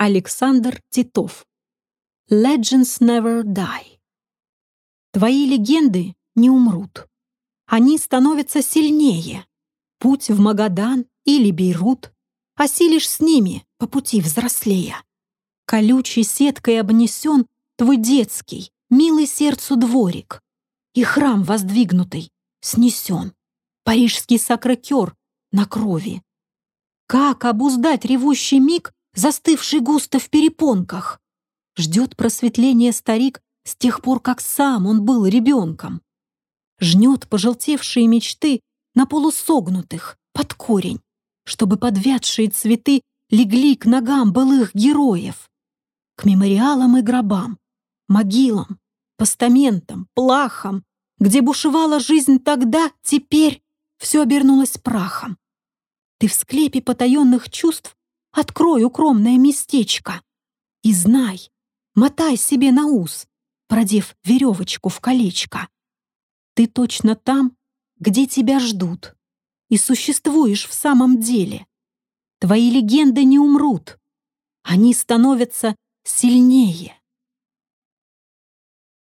Александр Титов. Legends never die. Твои легенды не умрут. Они становятся сильнее. Путь в Магадан или Бейрут осилишь с ними по пути взрослея. Колючей сеткой обнесен твой детский, милый сердцу дворик. И храм воздвигнутый снесен. Парижский сакрокер на крови. Как обуздать ревущий миг, застывший густо в перепонках? Ждет просветления старик с тех пор, как сам он был ребенком. Жнет пожелтевшие мечты на полусогнутых, под корень, чтобы подвядшие цветы легли к ногам былых героев, к мемориалам и гробам, могилам, постаментам, плахам, где бушевала жизнь тогда, теперь все обернулось прахом. Ты в склепе потаенных чувств открой укромное местечко и знай, мотай себе на ус, продев веревочку в колечко. Ты точно там, где тебя ждут, и существуешь в самом деле. Твои легенды не умрут, они становятся сильнее.